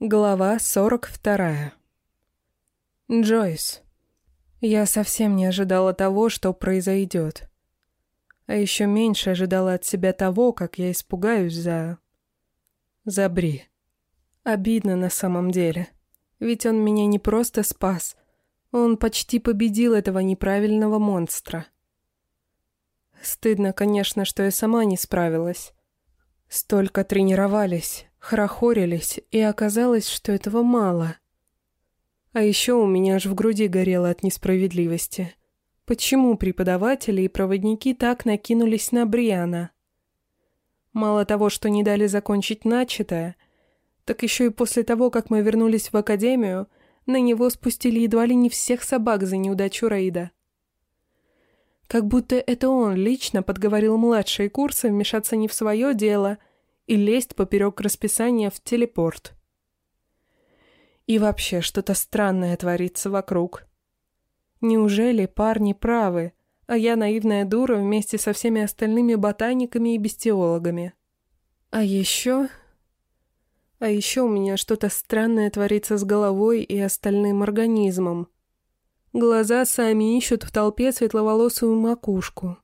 Глава 42. Джойс. Я совсем не ожидала того, что произойдет. А еще меньше ожидала от себя того, как я испугаюсь за... за Бри. Обидно на самом деле. Ведь он меня не просто спас, он почти победил этого неправильного монстра. Стыдно, конечно, что я сама не справилась. Столько тренировались, хорохорились, и оказалось, что этого мало. А еще у меня аж в груди горело от несправедливости. Почему преподаватели и проводники так накинулись на Бриана? Мало того, что не дали закончить начатое, так еще и после того, как мы вернулись в академию, на него спустили едва ли не всех собак за неудачу рейда. Как будто это он лично подговорил младшие курсы вмешаться не в свое дело – и лезть поперек расписания в телепорт. И вообще что-то странное творится вокруг. Неужели парни правы, а я наивная дура вместе со всеми остальными ботаниками и бестиологами? А еще... А еще у меня что-то странное творится с головой и остальным организмом. Глаза сами ищут в толпе светловолосую макушку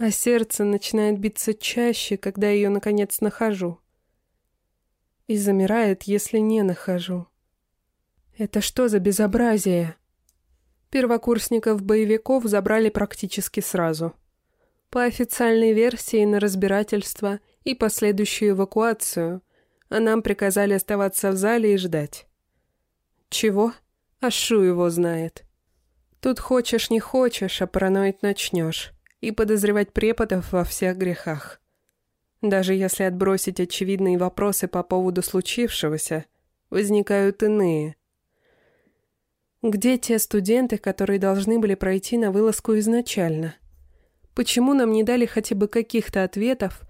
а сердце начинает биться чаще, когда ее, наконец, нахожу. И замирает, если не нахожу. Это что за безобразие? Первокурсников-боевиков забрали практически сразу. По официальной версии на разбирательство и последующую эвакуацию, а нам приказали оставаться в зале и ждать. Чего? А Шу его знает. Тут хочешь не хочешь, а параноид начнешь и подозревать преподов во всех грехах. Даже если отбросить очевидные вопросы по поводу случившегося, возникают иные. Где те студенты, которые должны были пройти на вылазку изначально? Почему нам не дали хотя бы каких-то ответов,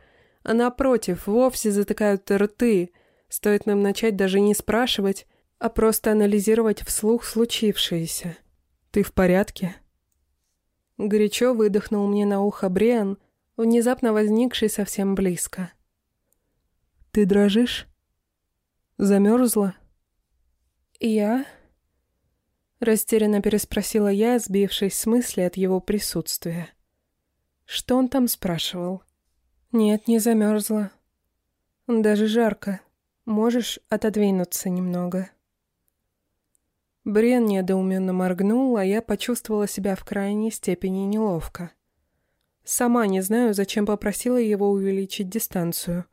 а напротив, вовсе затыкают рты, стоит нам начать даже не спрашивать, а просто анализировать вслух случившееся? Ты в порядке? Горячо выдохнул мне на ухо Бриан, внезапно возникший совсем близко. «Ты дрожишь? Замерзла?» «Я?» Растерянно переспросила я, сбившись с мысли от его присутствия. Что он там спрашивал? «Нет, не замерзла. Даже жарко. Можешь отодвинуться немного?» Брен недоуменно моргнул, а я почувствовала себя в крайней степени неловко. Сама не знаю, зачем попросила его увеличить дистанцию.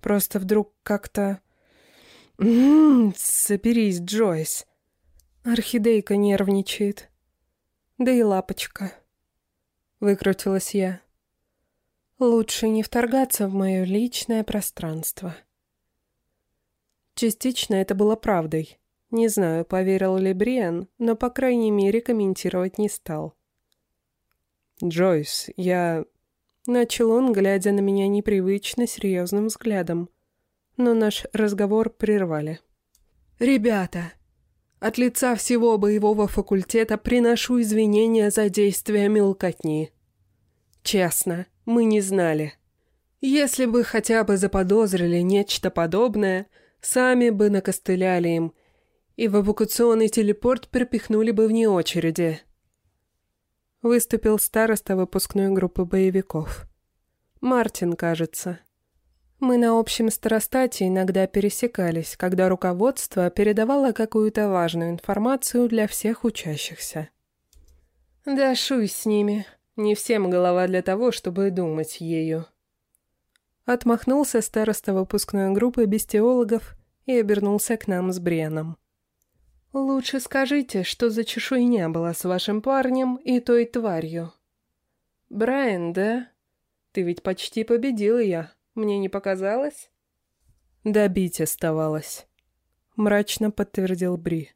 Просто вдруг как-то... «Ммм, соберись, Джойс!» Орхидейка нервничает. Да и лапочка. Выкрутилась я. Лучше не вторгаться в мое личное пространство. Частично это было правдой. Не знаю, поверил ли Бриан, но, по крайней мере, комментировать не стал. «Джойс, я...» Начал он, глядя на меня непривычно серьезным взглядом. Но наш разговор прервали. «Ребята, от лица всего боевого факультета приношу извинения за действия мелкотни. Честно, мы не знали. Если бы хотя бы заподозрили нечто подобное, сами бы накостыляли им, и в эвакуационный телепорт перепихнули бы вне очереди. Выступил староста выпускной группы боевиков. Мартин, кажется. Мы на общем старостате иногда пересекались, когда руководство передавало какую-то важную информацию для всех учащихся. Да шуй с ними. Не всем голова для того, чтобы думать ею. Отмахнулся староста выпускной группы бестиологов и обернулся к нам с Бреном. «Лучше скажите, что за чешуйня была с вашим парнем и той тварью». «Брайан, да? Ты ведь почти победил я. Мне не показалось?» «Добить оставалось», — мрачно подтвердил Бри.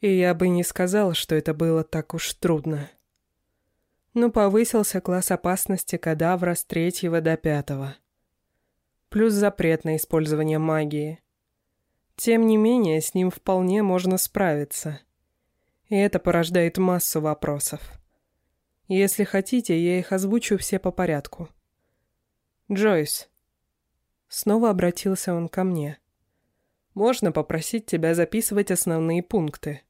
«И я бы не сказал, что это было так уж трудно». Но повысился класс опасности кадавра с третьего до пятого. Плюс запрет на использование магии — тем не менее, с ним вполне можно справиться. И это порождает массу вопросов. Если хотите, я их озвучу все по порядку. Джойс. Снова обратился он ко мне. можно попросить тебя записывать основные пункты,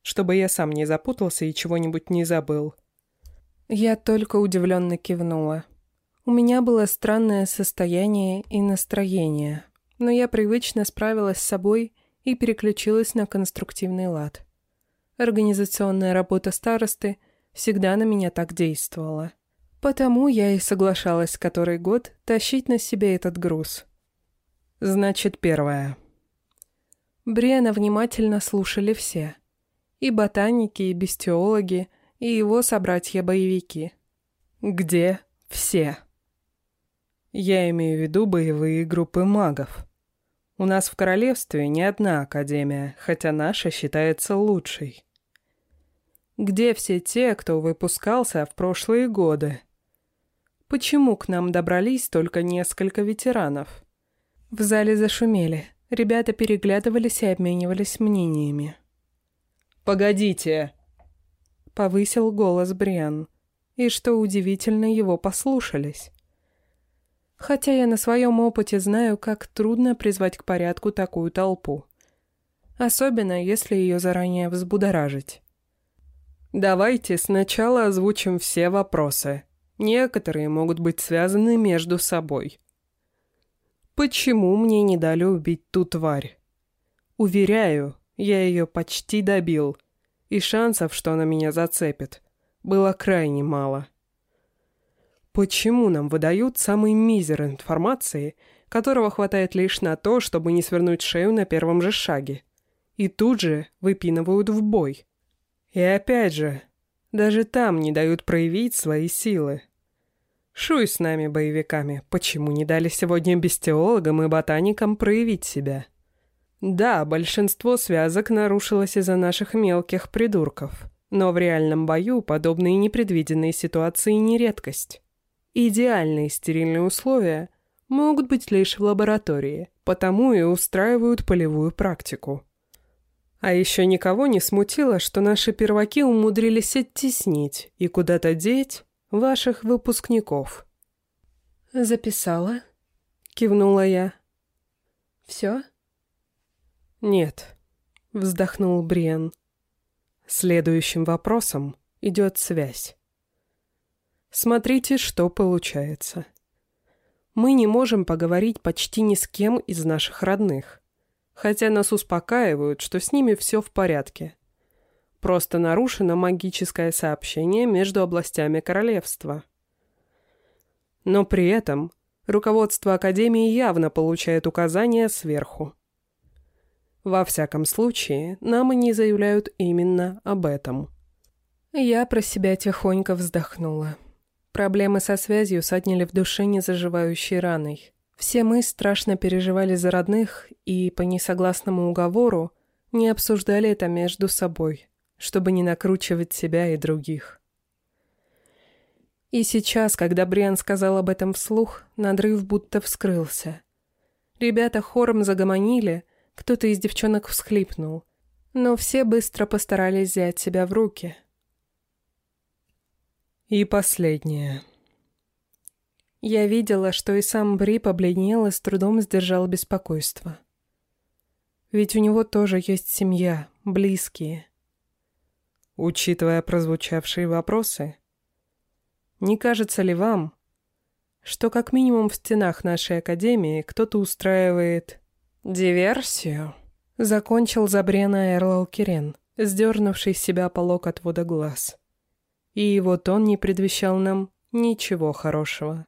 чтобы я сам не запутался и чего-нибудь не забыл». Я только удивленно кивнула. У меня было странное состояние и настроение, но я привычно справилась с собой и переключилась на конструктивный лад. Организационная работа старосты всегда на меня так действовала. Потому я и соглашалась который год тащить на себе этот груз. Значит, первое. Бриана внимательно слушали все. И ботаники, и бестиологи, и его собратья-боевики. Где все? Я имею в виду боевые группы магов. У нас в королевстве не одна академия, хотя наша считается лучшей. Где все те, кто выпускался в прошлые годы? Почему к нам добрались только несколько ветеранов? В зале зашумели. Ребята переглядывались и обменивались мнениями. «Погодите!» — повысил голос Бриан. И что удивительно, его послушались. Хотя я на своем опыте знаю, как трудно призвать к порядку такую толпу. Особенно, если ее заранее взбудоражить. Давайте сначала озвучим все вопросы. Некоторые могут быть связаны между собой. Почему мне не дали убить ту тварь? Уверяю, я ее почти добил, и шансов, что она меня зацепит, было крайне мало. Почему нам выдают самый мизер информации, которого хватает лишь на то, чтобы не свернуть шею на первом же шаге? И тут же выпинывают в бой. И опять же, даже там не дают проявить свои силы. Шуй с нами, боевиками, почему не дали сегодня бестиологам и ботаникам проявить себя? Да, большинство связок нарушилось из-за наших мелких придурков, но в реальном бою подобные непредвиденные ситуации не редкость. Идеальные стерильные условия могут быть лишь в лаборатории, потому и устраивают полевую практику. А еще никого не смутило, что наши перваки умудрились оттеснить и куда-то деть ваших выпускников. «Записала?» — кивнула я. «Все?» «Нет», — вздохнул Бриан. «Следующим вопросом идет связь. Смотрите, что получается. Мы не можем поговорить почти ни с кем из наших родных, хотя нас успокаивают, что с ними все в порядке. Просто нарушено магическое сообщение между областями королевства. Но при этом руководство Академии явно получает указания сверху. Во всяком случае, нам они заявляют именно об этом. Я про себя тихонько вздохнула. Проблемы со связью саднили в душе незаживающей раной. Все мы страшно переживали за родных и, по несогласному уговору, не обсуждали это между собой, чтобы не накручивать себя и других. И сейчас, когда Бриан сказал об этом вслух, надрыв будто вскрылся. Ребята хором загомонили, кто-то из девчонок всхлипнул, но все быстро постарались взять себя в руки — и последнее. Я видела, что и сам Бри побледнел и с трудом сдержал беспокойство. Ведь у него тоже есть семья, близкие. Учитывая прозвучавшие вопросы, не кажется ли вам, что как минимум в стенах нашей академии кто-то устраивает диверсию? Закончил Забрена Эрлал Кирен, сдернувший с себя полок отвода глаз и его тон не предвещал нам ничего хорошего.